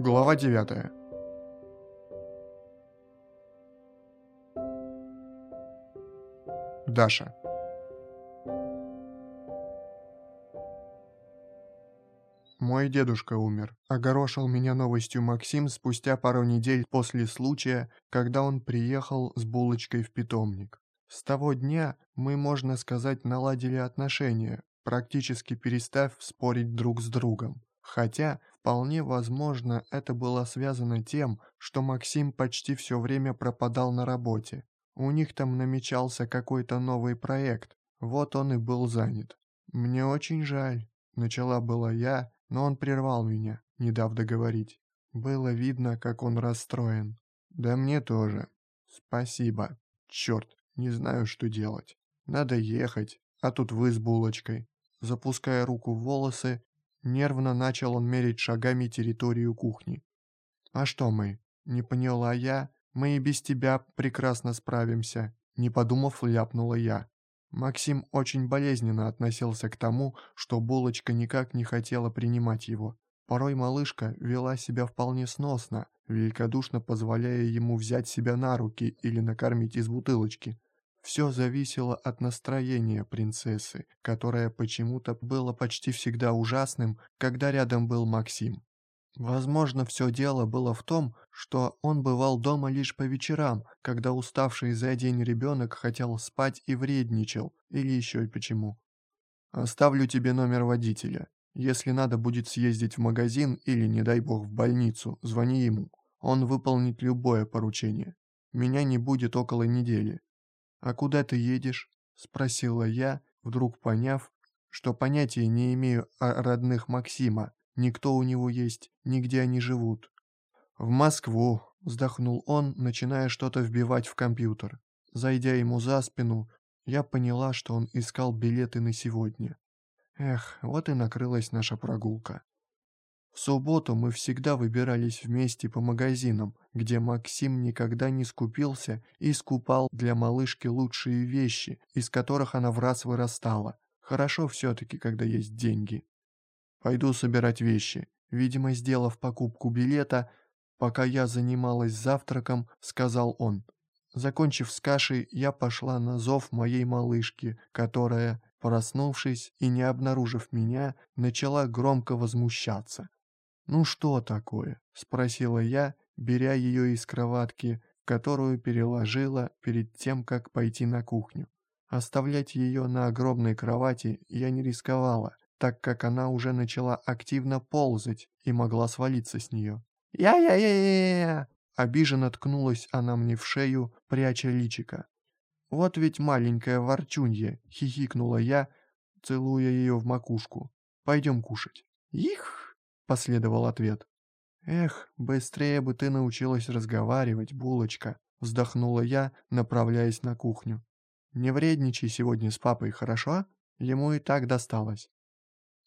Глава 9 Даша Мой дедушка умер. Огорошил меня новостью Максим спустя пару недель после случая, когда он приехал с булочкой в питомник. С того дня мы, можно сказать, наладили отношения, практически перестав спорить друг с другом. Хотя, вполне возможно, это было связано тем, что Максим почти все время пропадал на работе. У них там намечался какой-то новый проект, вот он и был занят. «Мне очень жаль», — начала была я, но он прервал меня, не дав договорить. Было видно, как он расстроен. «Да мне тоже. Спасибо. Черт, не знаю, что делать. Надо ехать, а тут вы с булочкой». Запуская руку в волосы, нервно начал он мерить шагами территорию кухни. «А что мы?» — не поняла я. «Мы и без тебя прекрасно справимся», — не подумав, ляпнула я. Максим очень болезненно относился к тому, что булочка никак не хотела принимать его. Порой малышка вела себя вполне сносно, великодушно позволяя ему взять себя на руки или накормить из бутылочки. Все зависело от настроения принцессы, которое почему-то было почти всегда ужасным, когда рядом был Максим. Возможно, все дело было в том, что он бывал дома лишь по вечерам, когда уставший за день ребенок хотел спать и вредничал, или еще и почему. «Оставлю тебе номер водителя. Если надо будет съездить в магазин или, не дай бог, в больницу, звони ему. Он выполнит любое поручение. Меня не будет около недели». «А куда ты едешь?» – спросила я, вдруг поняв, что понятия не имею о родных Максима, Никто у него есть, нигде они живут. В Москву, вздохнул он, начиная что-то вбивать в компьютер. Зайдя ему за спину, я поняла, что он искал билеты на сегодня. Эх, вот и накрылась наша прогулка. Субботу мы всегда выбирались вместе по магазинам, где Максим никогда не скупился и скупал для малышки лучшие вещи, из которых она в раз вырастала. Хорошо все-таки, когда есть деньги. Пойду собирать вещи. Видимо, сделав покупку билета, пока я занималась завтраком, сказал он. Закончив с кашей, я пошла на зов моей малышки, которая, проснувшись и не обнаружив меня, начала громко возмущаться. «Ну что такое?» – спросила я, беря ее из кроватки, которую переложила перед тем, как пойти на кухню. Оставлять ее на огромной кровати я не рисковала, так как она уже начала активно ползать и могла свалиться с нее. «Я-я-я-я-я!» Обиженно ткнулась она мне в шею, пряча личика. «Вот ведь маленькая ворчунья!» — хихикнула я, целуя ее в макушку. «Пойдем кушать». «Их!» — последовал ответ. «Эх, быстрее бы ты научилась разговаривать, булочка!» — вздохнула я, направляясь на кухню. «Не вредничай сегодня с папой, хорошо? Ему и так досталось».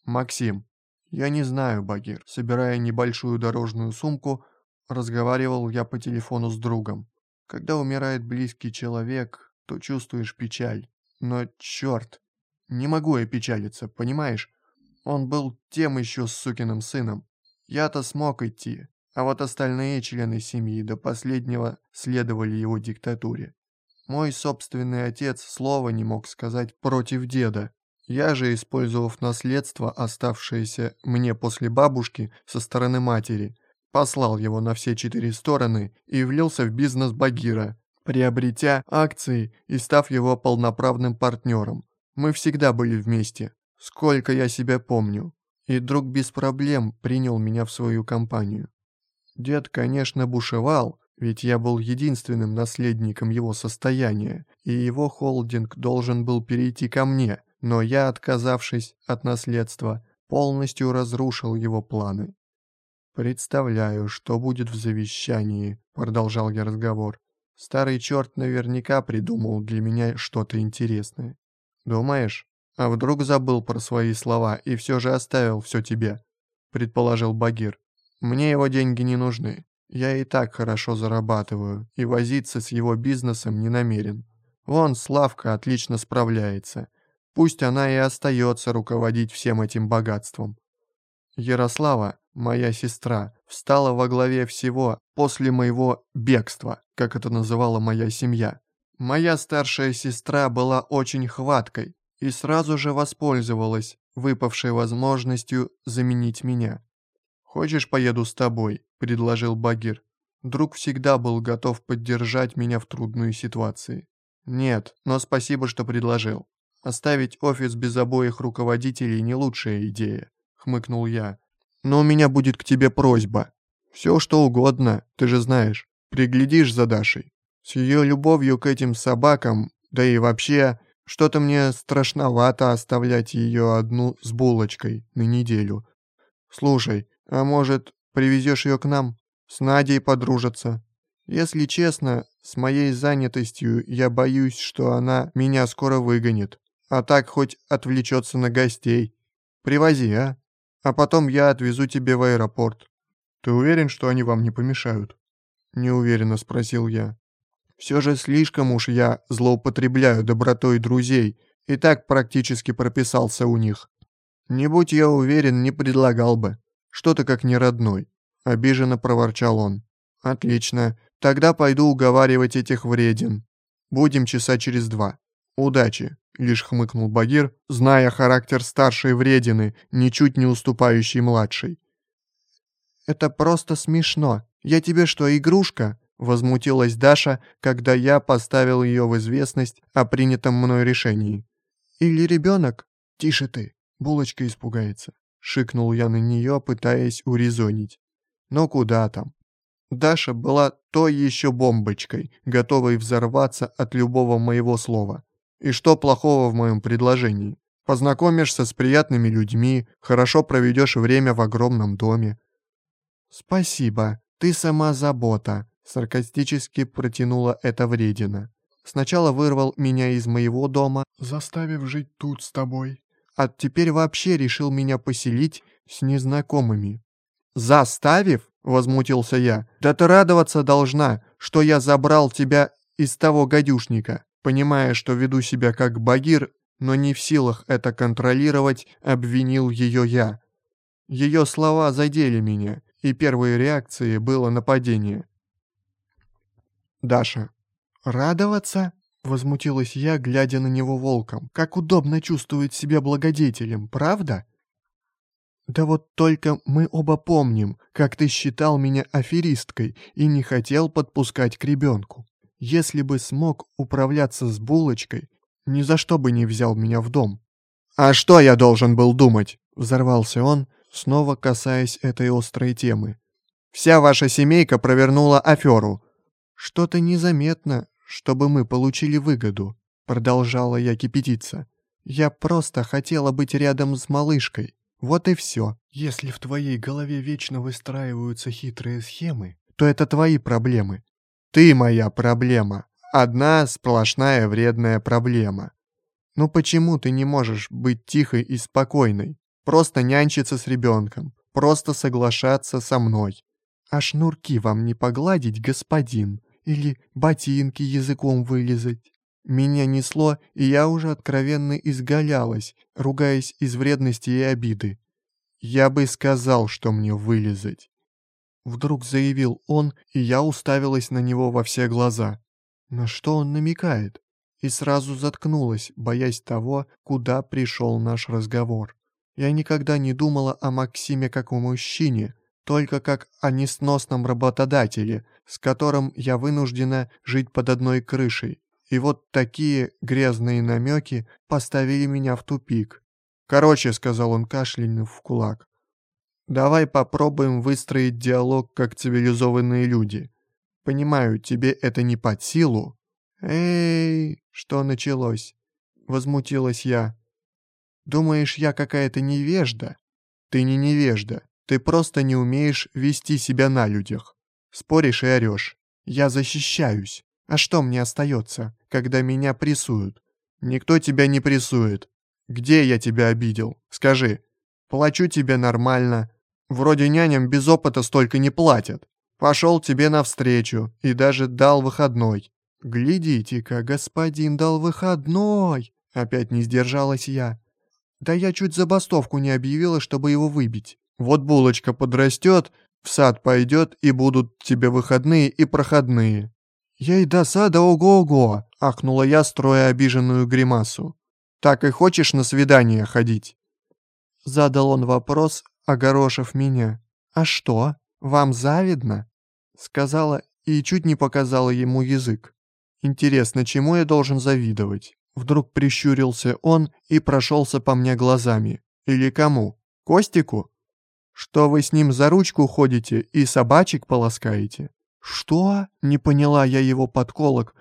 «Максим, я не знаю, Багир». Собирая небольшую дорожную сумку, разговаривал я по телефону с другом. Когда умирает близкий человек, то чувствуешь печаль. Но черт, не могу я печалиться, понимаешь? Он был тем еще сукиным сыном. Я-то смог идти, а вот остальные члены семьи до последнего следовали его диктатуре. Мой собственный отец слова не мог сказать против деда, я же, использовав наследство, оставшееся мне после бабушки со стороны матери, послал его на все четыре стороны и влился в бизнес Багира, приобретя акции и став его полноправным партнером. Мы всегда были вместе, сколько я себя помню, и друг без проблем принял меня в свою компанию. Дед, конечно, бушевал, ведь я был единственным наследником его состояния, и его холдинг должен был перейти ко мне – но я, отказавшись от наследства, полностью разрушил его планы. «Представляю, что будет в завещании», — продолжал я разговор. «Старый черт наверняка придумал для меня что-то интересное. Думаешь? А вдруг забыл про свои слова и все же оставил все тебе?» — предположил Багир. «Мне его деньги не нужны. Я и так хорошо зарабатываю, и возиться с его бизнесом не намерен. Вон Славка отлично справляется. Пусть она и остается руководить всем этим богатством. Ярослава, моя сестра, встала во главе всего после моего бегства, как это называла моя семья. Моя старшая сестра была очень хваткой и сразу же воспользовалась выпавшей возможностью заменить меня. «Хочешь, поеду с тобой?» – предложил Багир. Друг всегда был готов поддержать меня в трудной ситуации. «Нет, но спасибо, что предложил. Оставить офис без обоих руководителей не лучшая идея», — хмыкнул я. «Но у меня будет к тебе просьба. Все, что угодно, ты же знаешь. Приглядишь за Дашей. С ее любовью к этим собакам, да и вообще, что-то мне страшновато оставлять ее одну с булочкой на неделю. Слушай, а может, привезешь ее к нам? С Надей подружатся. Если честно, с моей занятостью я боюсь, что она меня скоро выгонит. А так хоть отвлечется на гостей. Привози, а? А потом я отвезу тебе в аэропорт. Ты уверен, что они вам не помешают? Неуверенно спросил я. Все же слишком уж я злоупотребляю добротой друзей и так практически прописался у них. Не будь я уверен, не предлагал бы. Что-то как не родной. Обиженно проворчал он. Отлично. Тогда пойду уговаривать этих вреден. Будем часа через два. Удачи, лишь хмыкнул Багир, зная характер старшей вредины, ничуть не уступающей младшей. Это просто смешно. Я тебе что, игрушка? Возмутилась Даша, когда я поставил ее в известность о принятом мной решении. Или ребенок? Тише ты, булочка испугается. Шикнул я на нее, пытаясь урезонить. Но куда там? Даша была той еще бомбочкой, готовой взорваться от любого моего слова. И что плохого в моем предложении? Познакомишься с приятными людьми, хорошо проведешь время в огромном доме. «Спасибо, ты сама забота», — саркастически протянула эта вредина. Сначала вырвал меня из моего дома, заставив жить тут с тобой, а теперь вообще решил меня поселить с незнакомыми. «Заставив?» — возмутился я. «Да ты радоваться должна, что я забрал тебя из того гадюшника». Понимая, что веду себя как багир, но не в силах это контролировать, обвинил ее я. Ее слова задели меня, и первой реакцией было нападение. «Даша». «Радоваться?» — возмутилась я, глядя на него волком. «Как удобно чувствует себя благодетелем, правда?» «Да вот только мы оба помним, как ты считал меня аферисткой и не хотел подпускать к ребенку. Если бы смог управляться с булочкой, ни за что бы не взял меня в дом». «А что я должен был думать?» — взорвался он, снова касаясь этой острой темы. «Вся ваша семейка провернула аферу». «Что-то незаметно, чтобы мы получили выгоду», — продолжала я кипятиться. «Я просто хотела быть рядом с малышкой». Вот и все. Если в твоей голове вечно выстраиваются хитрые схемы, то это твои проблемы. Ты моя проблема. Одна сплошная вредная проблема. Ну почему ты не можешь быть тихой и спокойной? Просто нянчиться с ребенком. Просто соглашаться со мной. А шнурки вам не погладить, господин? Или ботинки языком вылезать? Меня несло, и я уже откровенно изгалялась, ругаясь из вредности и обиды. «Я бы сказал, что мне вылезать». Вдруг заявил он, и я уставилась на него во все глаза. На что он намекает? И сразу заткнулась, боясь того, куда пришел наш разговор. Я никогда не думала о Максиме как о мужчине, только как о несносном работодателе, с которым я вынуждена жить под одной крышей. И вот такие грязные намеки поставили меня в тупик. «Короче», — сказал он, кашлянув в кулак, — «давай попробуем выстроить диалог как цивилизованные люди. Понимаю, тебе это не под силу». «Эй, что началось?» — возмутилась я. «Думаешь, я какая-то невежда?» «Ты не невежда, ты просто не умеешь вести себя на людях. Споришь и орешь. Я защищаюсь. А что мне остается, когда меня прессуют? Никто тебя не прессует. Где я тебя обидел? Скажи. Плачу тебе нормально. Вроде няням без опыта столько не платят. Пошел тебе навстречу и даже дал выходной. Глядите-ка, господин дал выходной. Опять не сдержалась я. Да я чуть забастовку не объявила, чтобы его выбить. Вот булочка подрастет, в сад пойдет, и будут тебе выходные и проходные». «Ей до сада ого-ого!» — ахнула я, строя обиженную гримасу. «Так и хочешь на свидание ходить?» Задал он вопрос, огорошив меня. «А что, вам завидно?» Сказала и чуть не показала ему язык. «Интересно, чему я должен завидовать?» Вдруг прищурился он и прошелся по мне глазами. «Или кому? Костику? Что вы с ним за ручку ходите и собачек полоскаете?» «Что?» — не поняла я его подколок,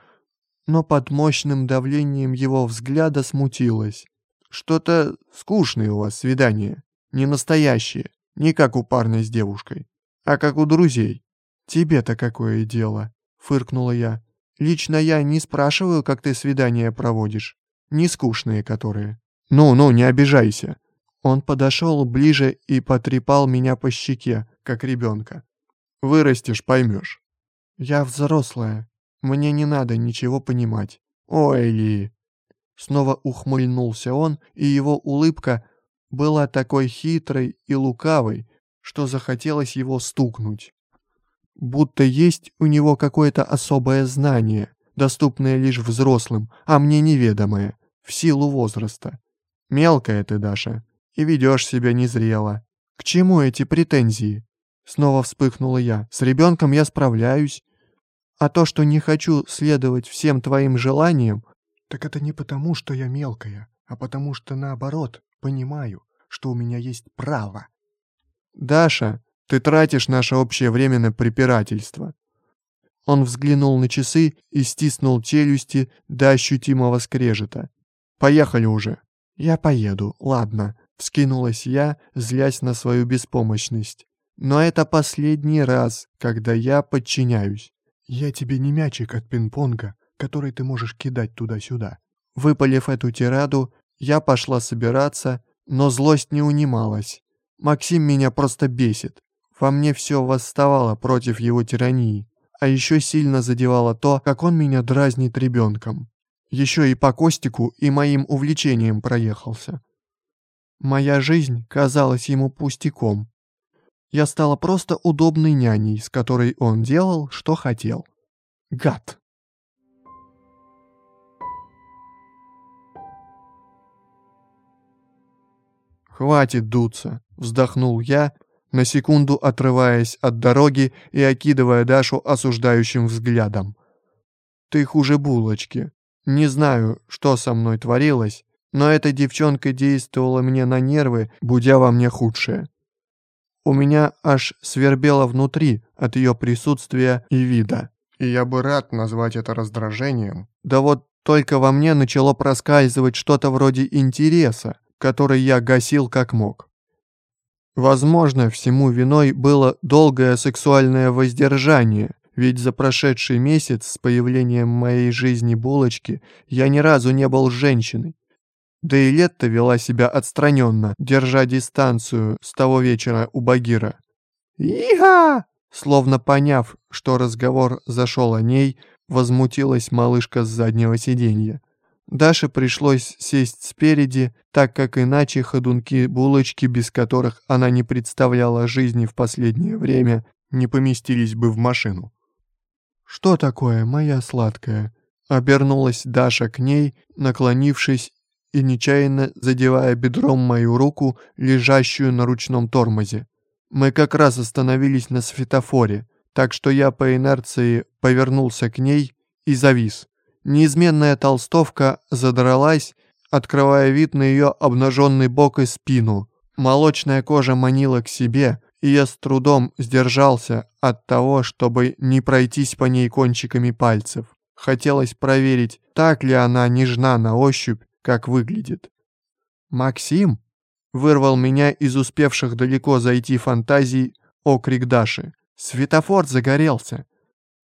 но под мощным давлением его взгляда смутилась. «Что-то скучное у вас свидание. Не настоящее. Не как у парня с девушкой, а как у друзей. Тебе-то какое дело?» — фыркнула я. «Лично я не спрашиваю, как ты свидания проводишь. Не скучные которые». «Ну-ну, не обижайся». Он подошел ближе и потрепал меня по щеке, как ребенка. «Вырастешь, поймешь». «Я взрослая. Мне не надо ничего понимать». «Ой, Ли!» Снова ухмыльнулся он, и его улыбка была такой хитрой и лукавой, что захотелось его стукнуть. Будто есть у него какое-то особое знание, доступное лишь взрослым, а мне неведомое, в силу возраста. Мелкая ты, Даша, и ведешь себя незрело. К чему эти претензии? Снова вспыхнула я. С ребенком я справляюсь. А то, что не хочу следовать всем твоим желаниям, так это не потому, что я мелкая, а потому что наоборот, понимаю, что у меня есть право. Даша, ты тратишь наше общее время на препирательство. Он взглянул на часы и стиснул челюсти до ощутимого скрежета. «Поехали уже». «Я поеду, ладно», — вскинулась я, злясь на свою беспомощность. «Но это последний раз, когда я подчиняюсь. «Я тебе не мячик от пинг-понга, который ты можешь кидать туда-сюда». Выпалив эту тираду, я пошла собираться, но злость не унималась. Максим меня просто бесит. Во мне все восставало против его тирании. А еще сильно задевало то, как он меня дразнит ребенком. Еще и по Костику и моим увлечениям проехался. Моя жизнь казалась ему пустяком. Я стала просто удобной няней, с которой он делал, что хотел. Гад. «Хватит дуться», — вздохнул я, на секунду отрываясь от дороги и окидывая Дашу осуждающим взглядом. «Ты хуже булочки. Не знаю, что со мной творилось, но эта девчонка действовала мне на нервы, будя во мне худшее. У меня аж свербело внутри от ее присутствия и вида. И я бы рад назвать это раздражением. Да вот только во мне начало проскальзывать что-то вроде интереса, который я гасил как мог. Возможно, всему виной было долгое сексуальное воздержание, ведь за прошедший месяц с появлением моей жизни булочки я ни разу не был женщиной. Да и Летта вела себя отстраненно, держа дистанцию с того вечера у Багира. «Иха!» Словно поняв, что разговор зашел о ней, возмутилась малышка с заднего сиденья. Даше пришлось сесть спереди, так как иначе ходунки-булочки, без которых она не представляла жизни в последнее время, не поместились бы в машину. «Что такое, моя сладкая?» Обернулась Даша к ней, наклонившись и нечаянно задевая бедром мою руку, лежащую на ручном тормозе. Мы как раз остановились на светофоре, так что я по инерции повернулся к ней и завис. Неизменная толстовка задралась, открывая вид на ее обнаженный бок и спину. Молочная кожа манила к себе, и я с трудом сдержался от того, чтобы не пройтись по ней кончиками пальцев. Хотелось проверить, так ли она нежна на ощупь, как выглядит. «Максим?» — вырвал меня из успевших далеко зайти фантазий окрик Даши. «Светофор загорелся!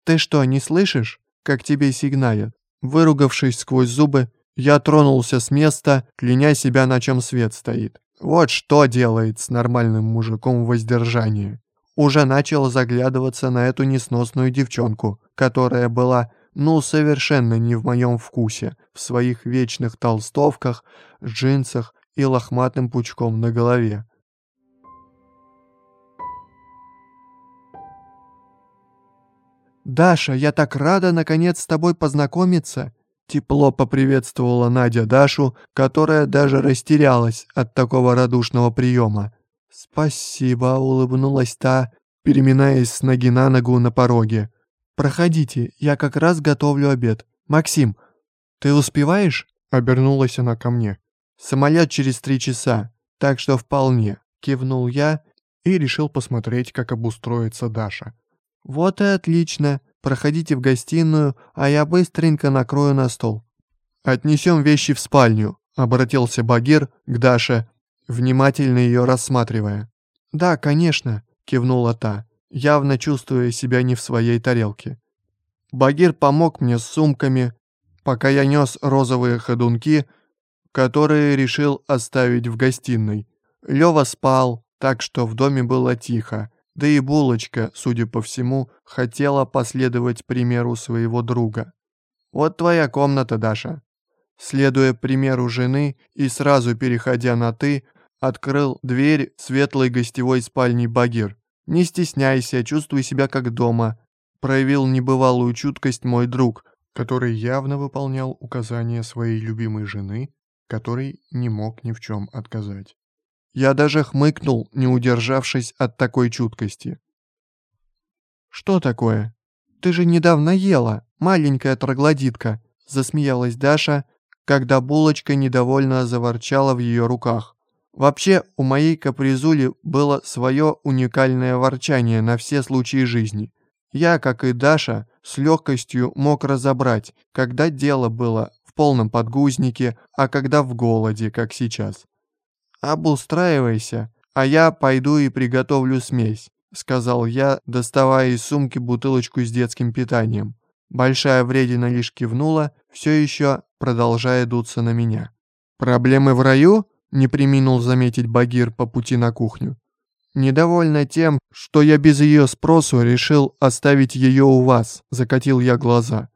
Ты что, не слышишь, как тебе сигналят?» Выругавшись сквозь зубы, я тронулся с места, кляня себя, на чем свет стоит. Вот что делает с нормальным мужиком воздержание. Уже начал заглядываться на эту несносную девчонку, которая была ну совершенно не в моем вкусе, в своих вечных толстовках, джинсах и лохматым пучком на голове. «Даша, я так рада, наконец, с тобой познакомиться!» Тепло поприветствовала Надя Дашу, которая даже растерялась от такого радушного приема. «Спасибо», — улыбнулась та, переминаясь с ноги на ногу на пороге. «Проходите, я как раз готовлю обед. Максим, ты успеваешь?» — обернулась она ко мне. «Самолет через три часа, так что вполне», — кивнул я и решил посмотреть, как обустроится Даша. «Вот и отлично. Проходите в гостиную, а я быстренько накрою на стол». «Отнесем вещи в спальню», — обратился Багир к Даше, внимательно ее рассматривая. «Да, конечно», — кивнула та, явно чувствуя себя не в своей тарелке. Багир помог мне с сумками, пока я нес розовые ходунки, которые решил оставить в гостиной. Лева спал, так что в доме было тихо, да и булочка, судя по всему, хотела последовать примеру своего друга. «Вот твоя комната, Даша». Следуя примеру жены и сразу переходя на «ты», открыл дверь светлой гостевой спальни Багир. «Не стесняйся, чувствуй себя как дома», проявил небывалую чуткость мой друг, который явно выполнял указания своей любимой жены, который не мог ни в чем отказать. Я даже хмыкнул, не удержавшись от такой чуткости. «Что такое? Ты же недавно ела, маленькая троглодитка», засмеялась Даша, когда булочка недовольно заворчала в ее руках. Вообще, у моей капризули было свое уникальное ворчание на все случаи жизни. Я, как и Даша, с легкостью мог разобрать, когда дело было в полном подгузнике, а когда в голоде, как сейчас. «Обустраивайся, а я пойду и приготовлю смесь», — сказал я, доставая из сумки бутылочку с детским питанием. Большая вредина лишь кивнула, все еще продолжая дуться на меня. «Проблемы в раю?» — не приминул заметить Багир по пути на кухню. «Недовольна тем, что я без ее спросу решил оставить ее у вас», — закатил я глаза.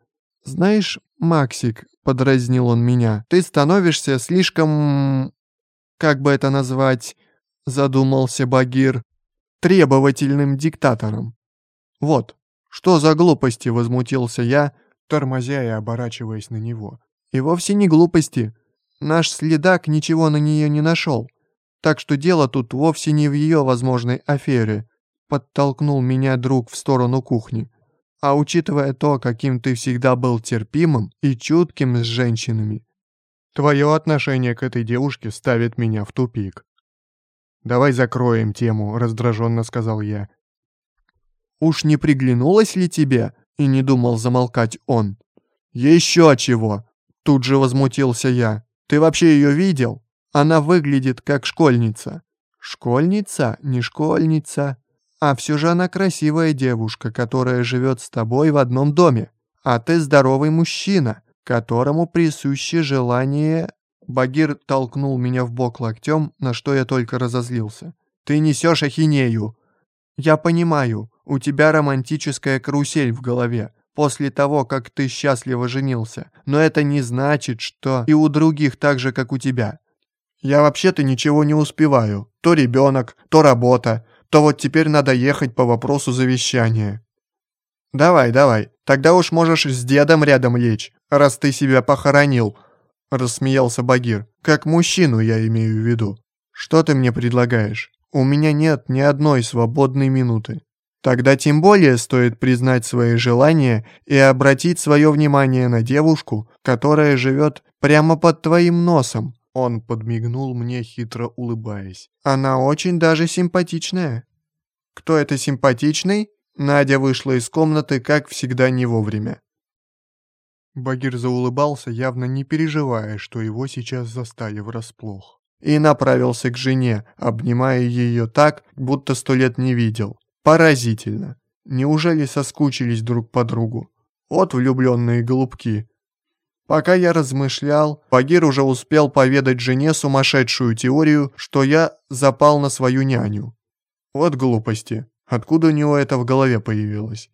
«Знаешь, Максик», — подразнил он меня, — «ты становишься слишком как бы это назвать, задумался Багир, требовательным диктатором. Вот, что за глупости, возмутился я, тормозя и оборачиваясь на него. И вовсе не глупости. Наш следак ничего на нее не нашел. Так что дело тут вовсе не в ее возможной афере, подтолкнул меня друг в сторону кухни. А учитывая то, каким ты всегда был терпимым и чутким с женщинами, Твое отношение к этой девушке ставит меня в тупик. «Давай закроем тему», — раздраженно сказал я. «Уж не приглянулась ли тебе?» — и не думал замолкать он. «Еще чего!» — тут же возмутился я. «Ты вообще ее видел? Она выглядит как школьница». «Школьница? Не школьница. А все же она красивая девушка, которая живет с тобой в одном доме. А ты здоровый мужчина которому присуще желание... Багир толкнул меня в бок локтем, на что я только разозлился. «Ты несешь ахинею!» «Я понимаю, у тебя романтическая карусель в голове, после того, как ты счастливо женился, но это не значит, что и у других так же, как у тебя. Я вообще-то ничего не успеваю. То ребенок, то работа, то вот теперь надо ехать по вопросу завещания. Давай, давай, тогда уж можешь с дедом рядом лечь, раз ты себя похоронил», — рассмеялся Багир. «Как мужчину я имею в виду. Что ты мне предлагаешь? У меня нет ни одной свободной минуты. Тогда тем более стоит признать свои желания и обратить свое внимание на девушку, которая живет прямо под твоим носом». Он подмигнул мне, хитро улыбаясь. «Она очень даже симпатичная». «Кто это симпатичный?» Надя вышла из комнаты, как всегда, не вовремя. Багир заулыбался, явно не переживая, что его сейчас застали врасплох. И направился к жене, обнимая ее так, будто сто лет не видел. Поразительно. Неужели соскучились друг по другу? Вот влюбленные голубки. Пока я размышлял, Багир уже успел поведать жене сумасшедшую теорию, что я запал на свою няню. Вот глупости. Откуда у него это в голове появилось?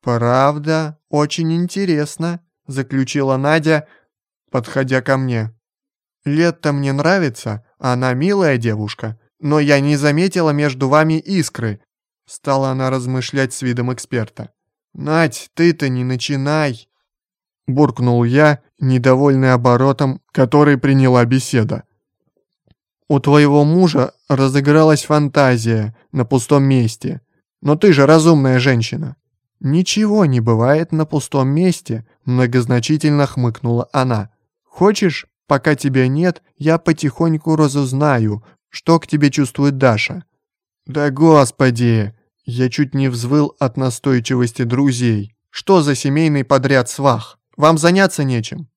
«Правда, очень интересно», заключила Надя, подходя ко мне. Летта мне нравится, она милая девушка, но я не заметила между вами искры», стала она размышлять с видом эксперта. «Надь, ты-то не начинай!» Буркнул я, недовольный оборотом, который приняла беседа. «У твоего мужа разыгралась фантазия на пустом месте, но ты же разумная женщина». «Ничего не бывает на пустом месте», — многозначительно хмыкнула она. «Хочешь, пока тебя нет, я потихоньку разузнаю, что к тебе чувствует Даша». «Да господи!» Я чуть не взвыл от настойчивости друзей. «Что за семейный подряд свах? Вам заняться нечем?»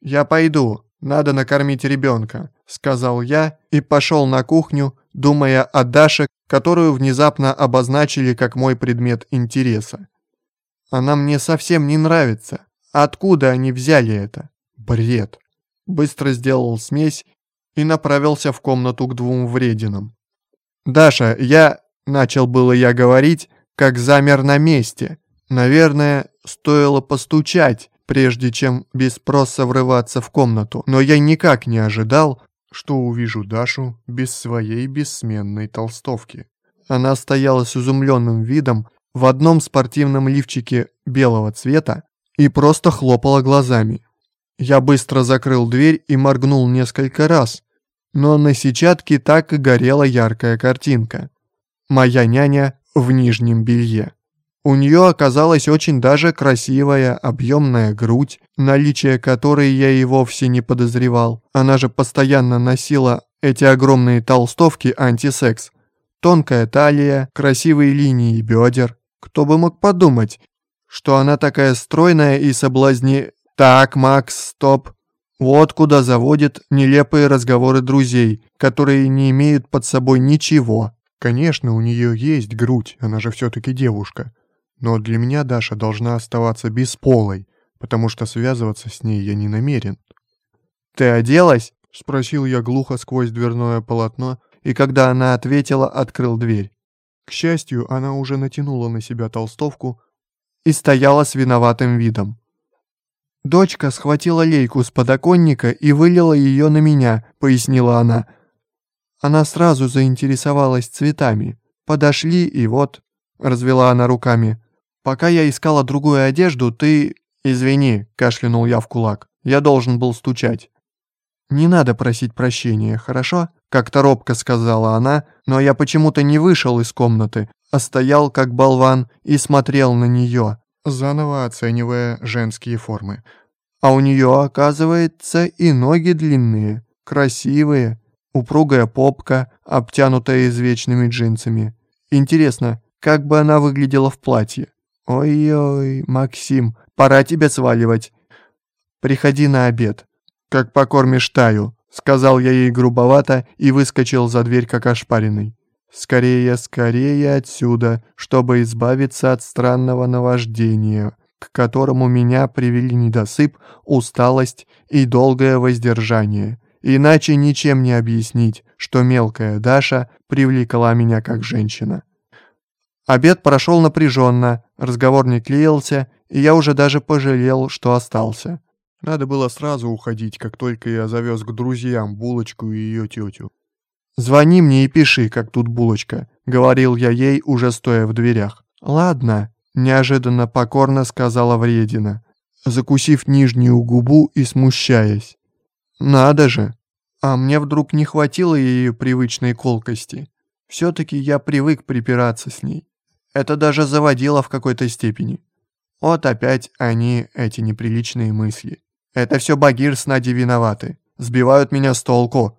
«Я пойду, надо накормить ребенка», — сказал я и пошел на кухню, думая о Даше, которую внезапно обозначили как мой предмет интереса. Она мне совсем не нравится. Откуда они взяли это? Бред. Быстро сделал смесь и направился в комнату к двум врединам. «Даша, я...» — начал было я говорить, как замер на месте. Наверное, стоило постучать, прежде чем без спроса врываться в комнату, но я никак не ожидал, что увижу Дашу без своей бессменной толстовки. Она стояла с изумленным видом, в одном спортивном лифчике белого цвета и просто хлопала глазами. Я быстро закрыл дверь и моргнул несколько раз, но на сетчатке так и горела яркая картинка. Моя няня в нижнем белье. У нее оказалась очень даже красивая, объемная грудь, наличие которой я и вовсе не подозревал. Она же постоянно носила эти огромные толстовки антисекс. Тонкая талия, красивые линии бедер, кто бы мог подумать, что она такая стройная и соблазни... Так, Макс, стоп. Вот куда заводят нелепые разговоры друзей, которые не имеют под собой ничего. Конечно, у нее есть грудь, она же все-таки девушка. Но для меня Даша должна оставаться бесполой, потому что связываться с ней я не намерен. «Ты оделась?» — спросил я глухо сквозь дверное полотно, и когда она ответила, открыл дверь. К счастью, она уже натянула на себя толстовку и стояла с виноватым видом. «Дочка схватила лейку с подоконника и вылила ее на меня», — пояснила она. Она сразу заинтересовалась цветами. «Подошли, и вот...» — развела она руками. «Пока я искала другую одежду, ты...» «Извини», — кашлянул я в кулак. «Я должен был стучать». «Не надо просить прощения, хорошо?» Как-то робко сказала она, но я почему-то не вышел из комнаты, а стоял как болван и смотрел на нее, заново оценивая женские формы. А у нее, оказывается, и ноги длинные, красивые, упругая попка, обтянутая извечными джинсами. Интересно, как бы она выглядела в платье? Ой-ой, Максим, пора тебя сваливать. Приходи на обед. Как покормишь Таю, Сказал я ей грубовато и выскочил за дверь как ошпаренный. Скорее, скорее отсюда, чтобы избавиться от странного наваждения, к которому меня привели недосып, усталость и долгое воздержание. Иначе ничем не объяснить, что мелкая Даша привлекла меня как женщина. Обед прошел напряженно, разговор не клеился, и я уже даже пожалел, что остался. Надо было сразу уходить, как только я завез к друзьям булочку и ее тетю. «Звони мне и пиши, как тут булочка», — говорил я ей, уже стоя в дверях. «Ладно», — неожиданно покорно сказала вредина, закусив нижнюю губу и смущаясь. «Надо же!» А мне вдруг не хватило ее привычной колкости. Все-таки я привык припираться с ней. Это даже заводило в какой-то степени. Вот опять они, эти неприличные мысли. Это все Багир с Надей виноваты. Сбивают меня с толку.